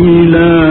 سبيلا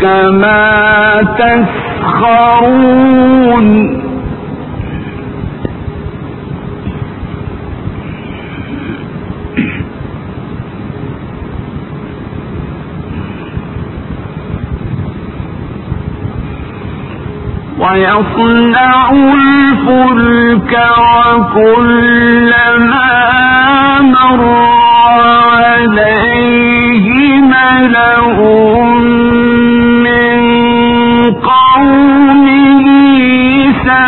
كما تسخرون. ويصنع الفلك وكلما مر عليه ملأ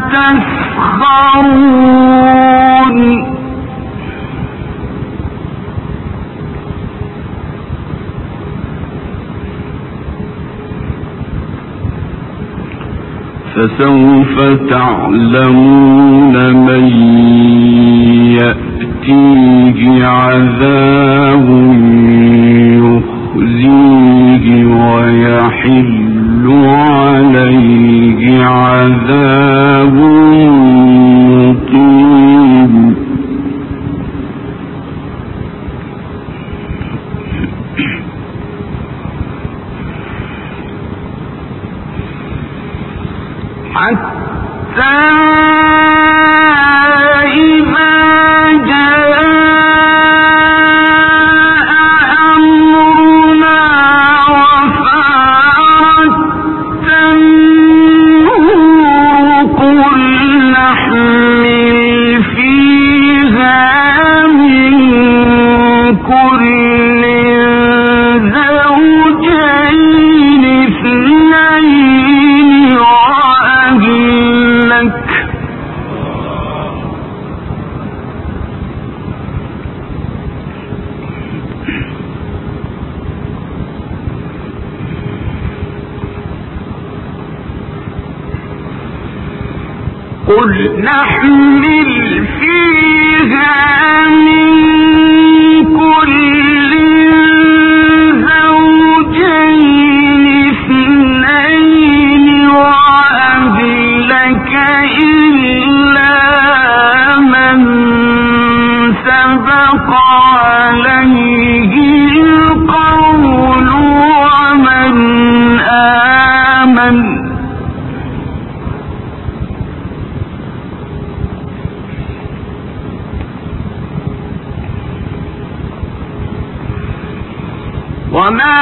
تسخرون. فسوف تعلمون من يأتيه عذاب يخزيه ويحل. عليه قل نحمل فيها من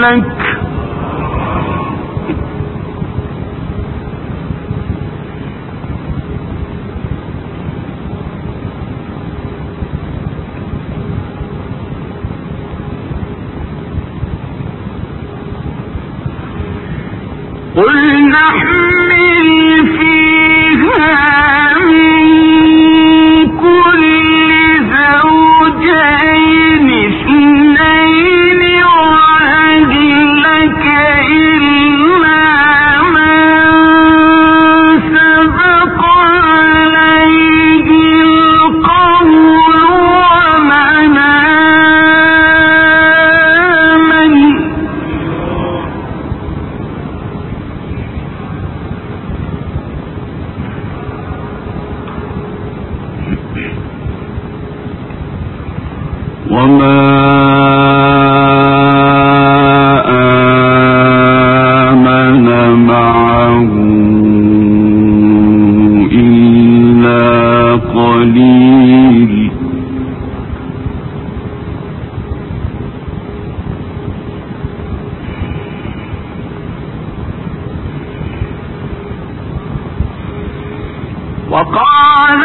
لك وقال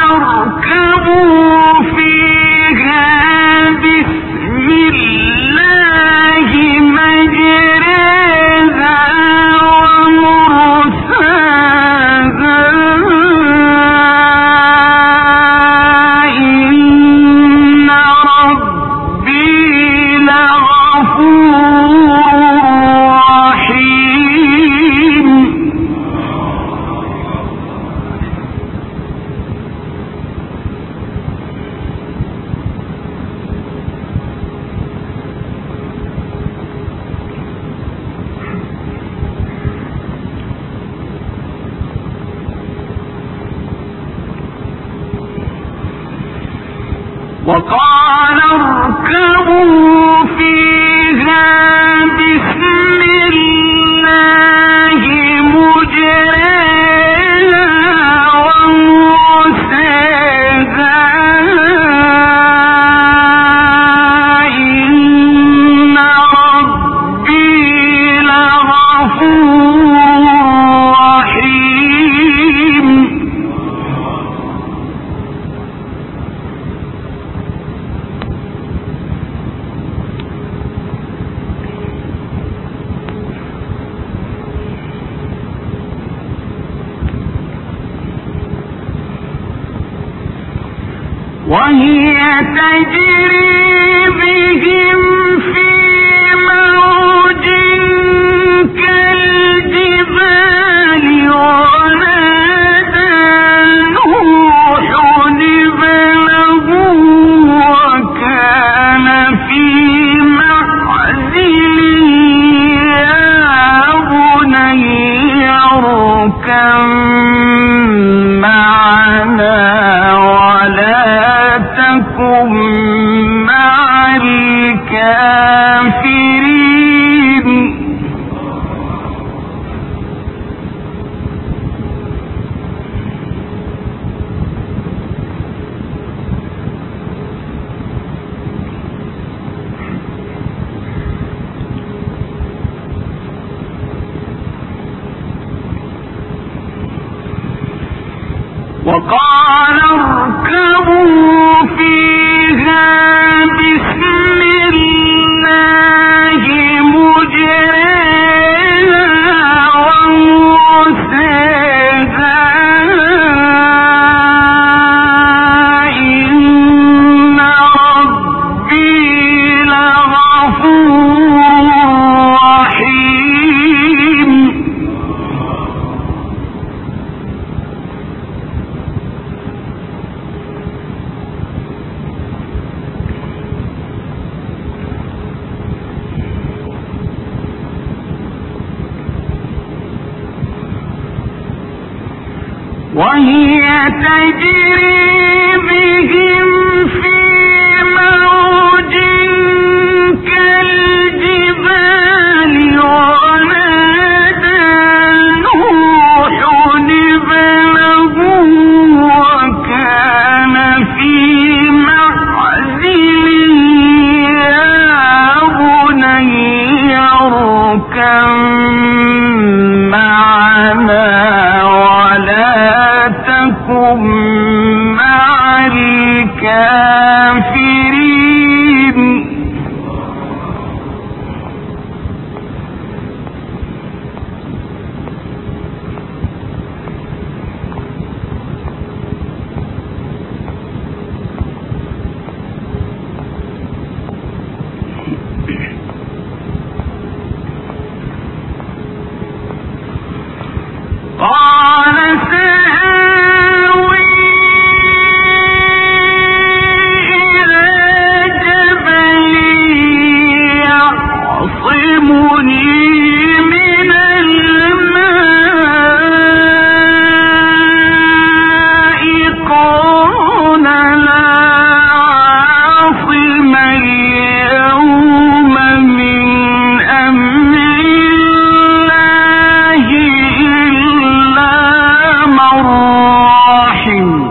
الرحيم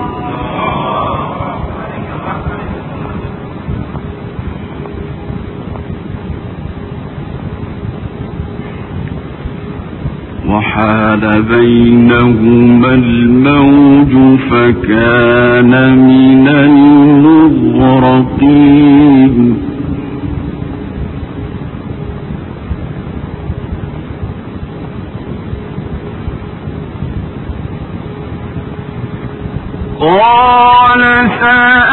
وحال بينهما الموج فكان من المغرقين قال سأ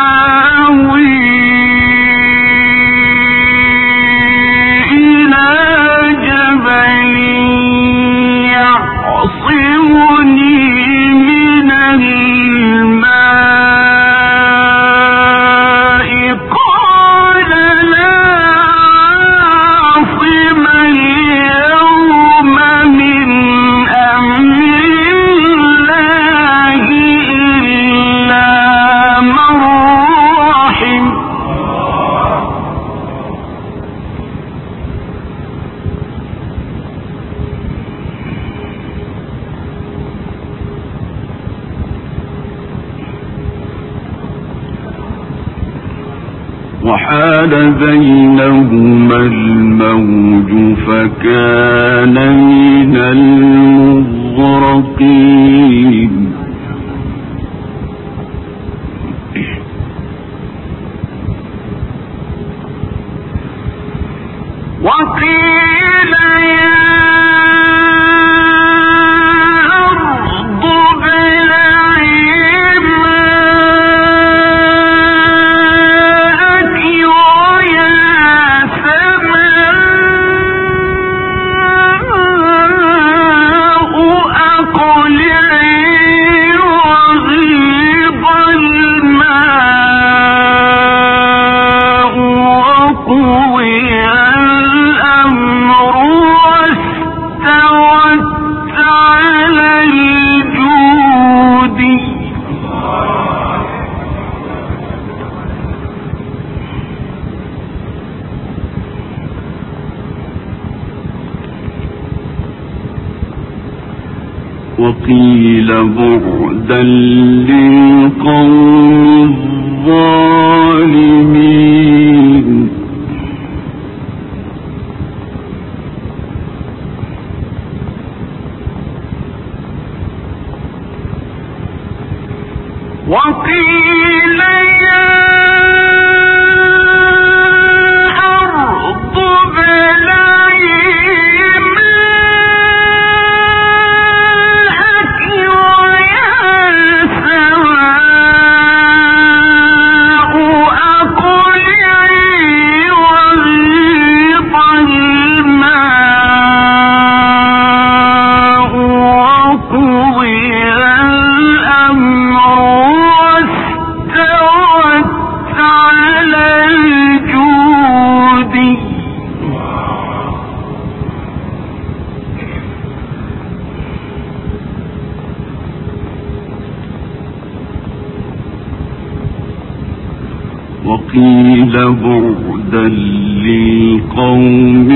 وحال بينهما الموج فكان من المغرقين. وقيل بعدا للقوم الظالمين.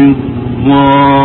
الله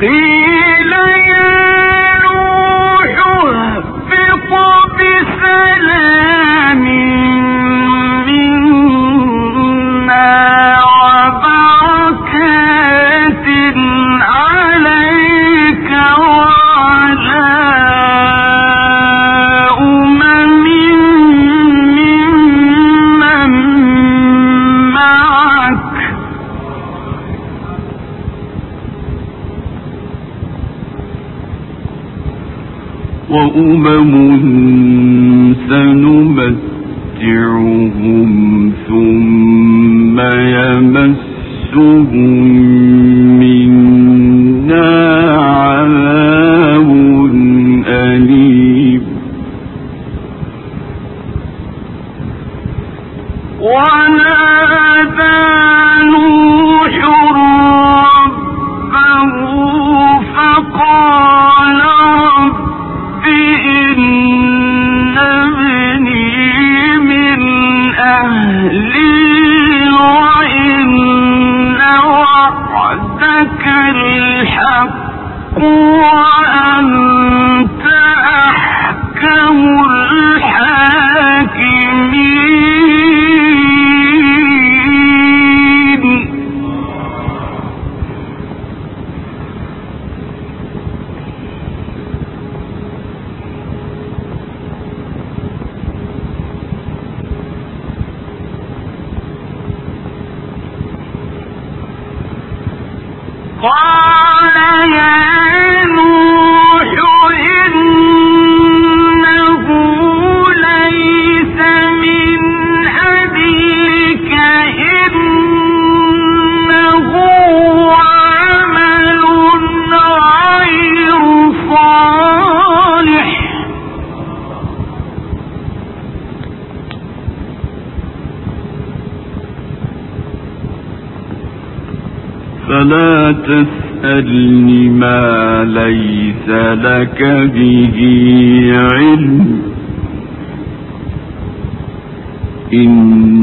قيل يا نوح اهبط بسلام.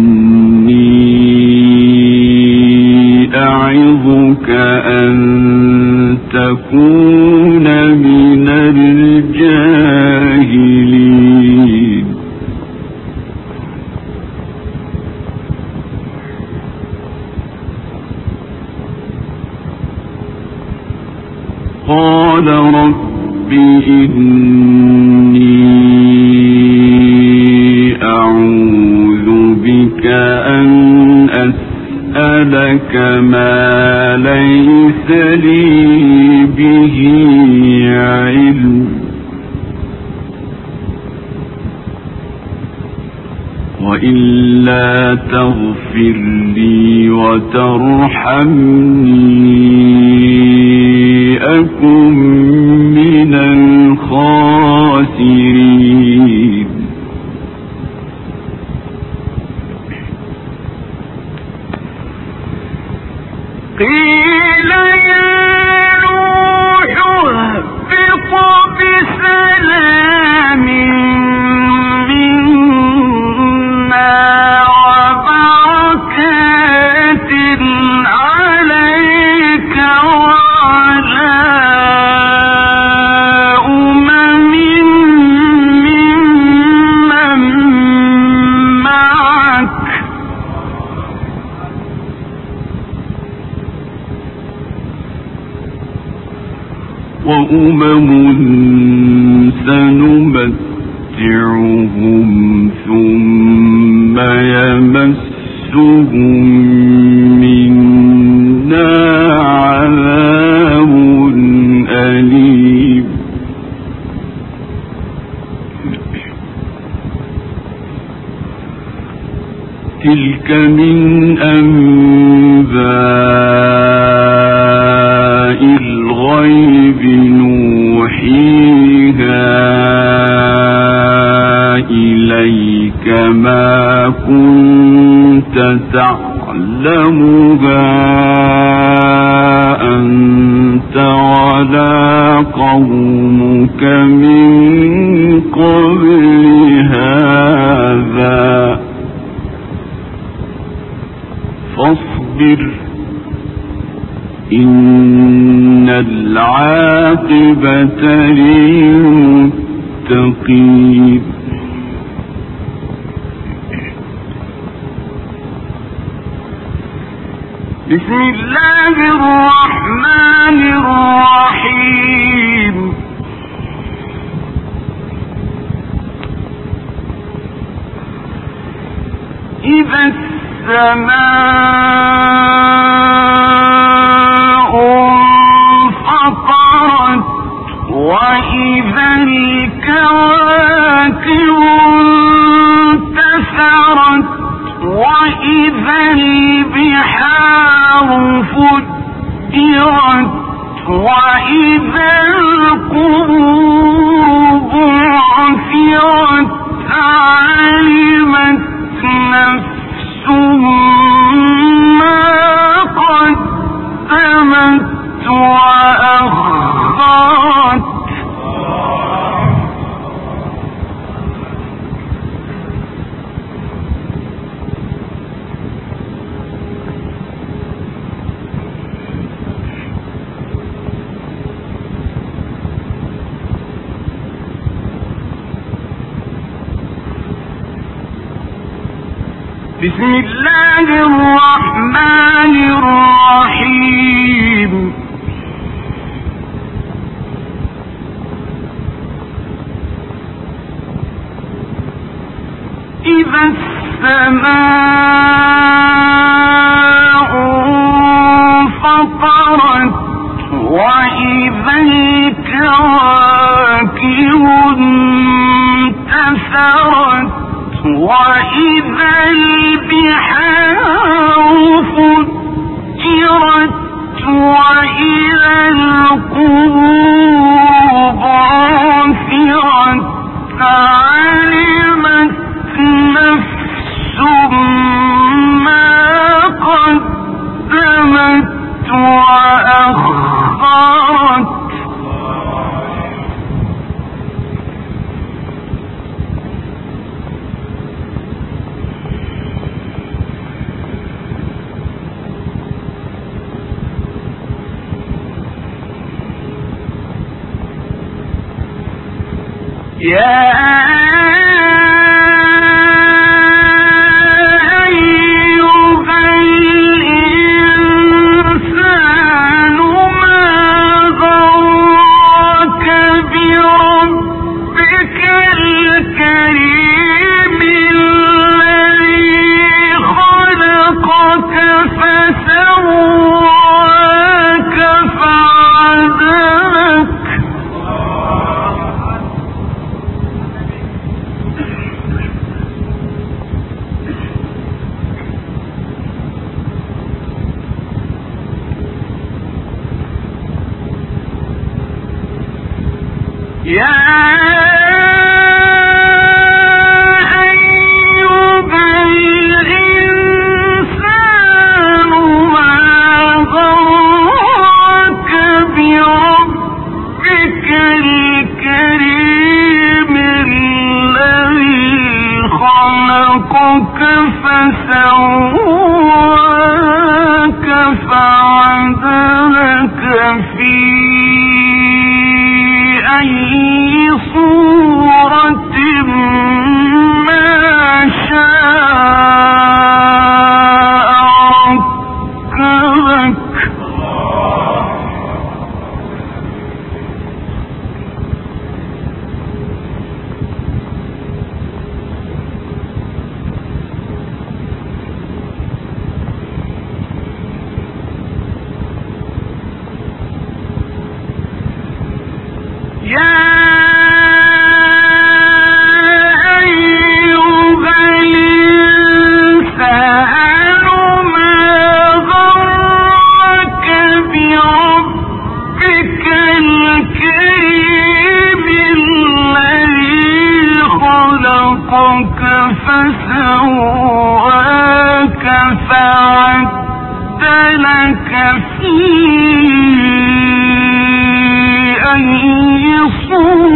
إني أعظك أن تكون من ما ليس لي به علم. وإلا تغفر لي وترحمني. más. فاصبر. إن العاقبة للمتقين. بسم الله الرحمن الرحيم. إذا السماء انفطرت وإذا الكواكب انتثرت وإذا البحار وإذا القبور علمت وأخرت يا سواك فعدلت كفي أن صورة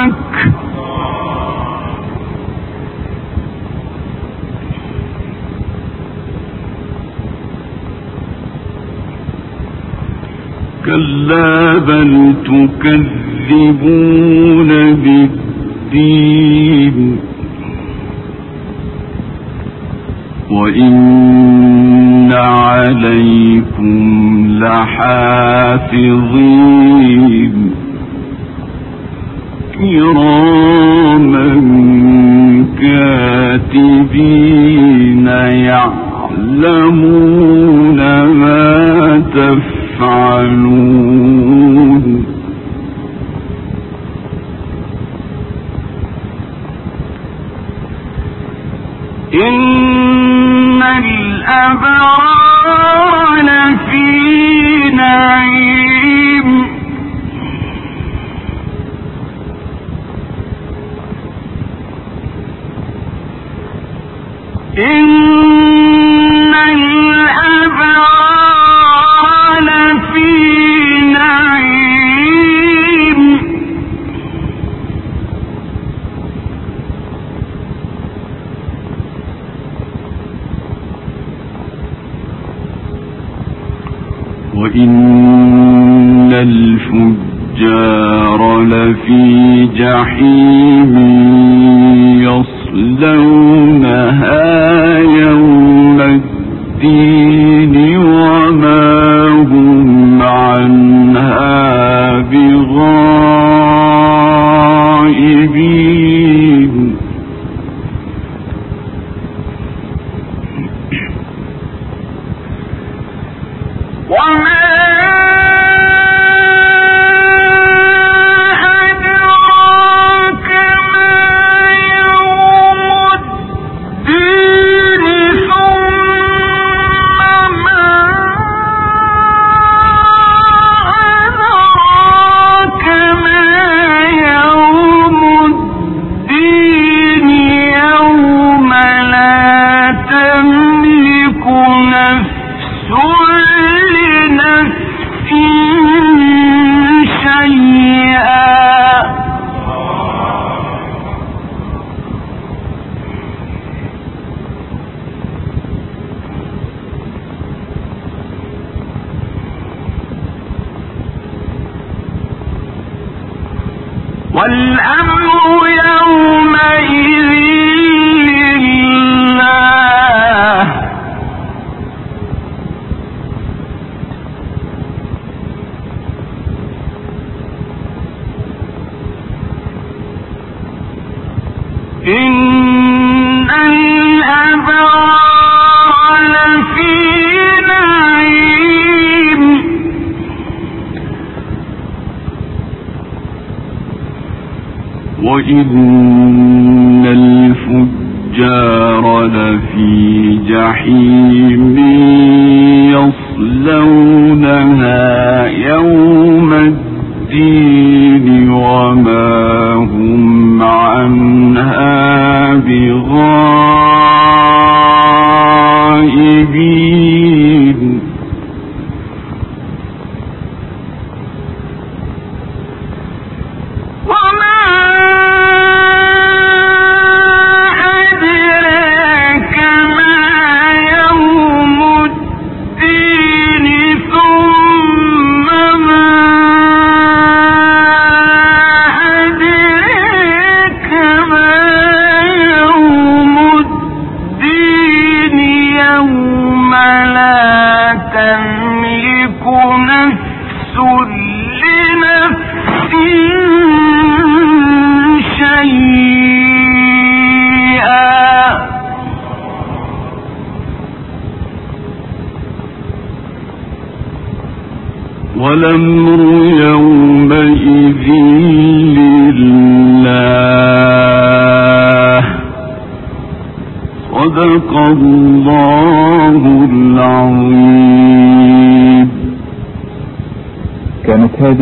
معك كلا بل تكذبون بالدين وإن عليكم لحافظين كراما كاتبين يعلمون ما تفعلون. إن الأبرار لفي نعيم. إن الأبرار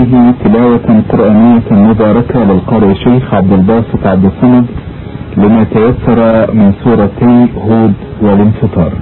هذه تلاوة قرآنية مباركة للقارئ الشيخ عبد الباسط عبد الصمد لما تيسر من سورتي هود والانفطار.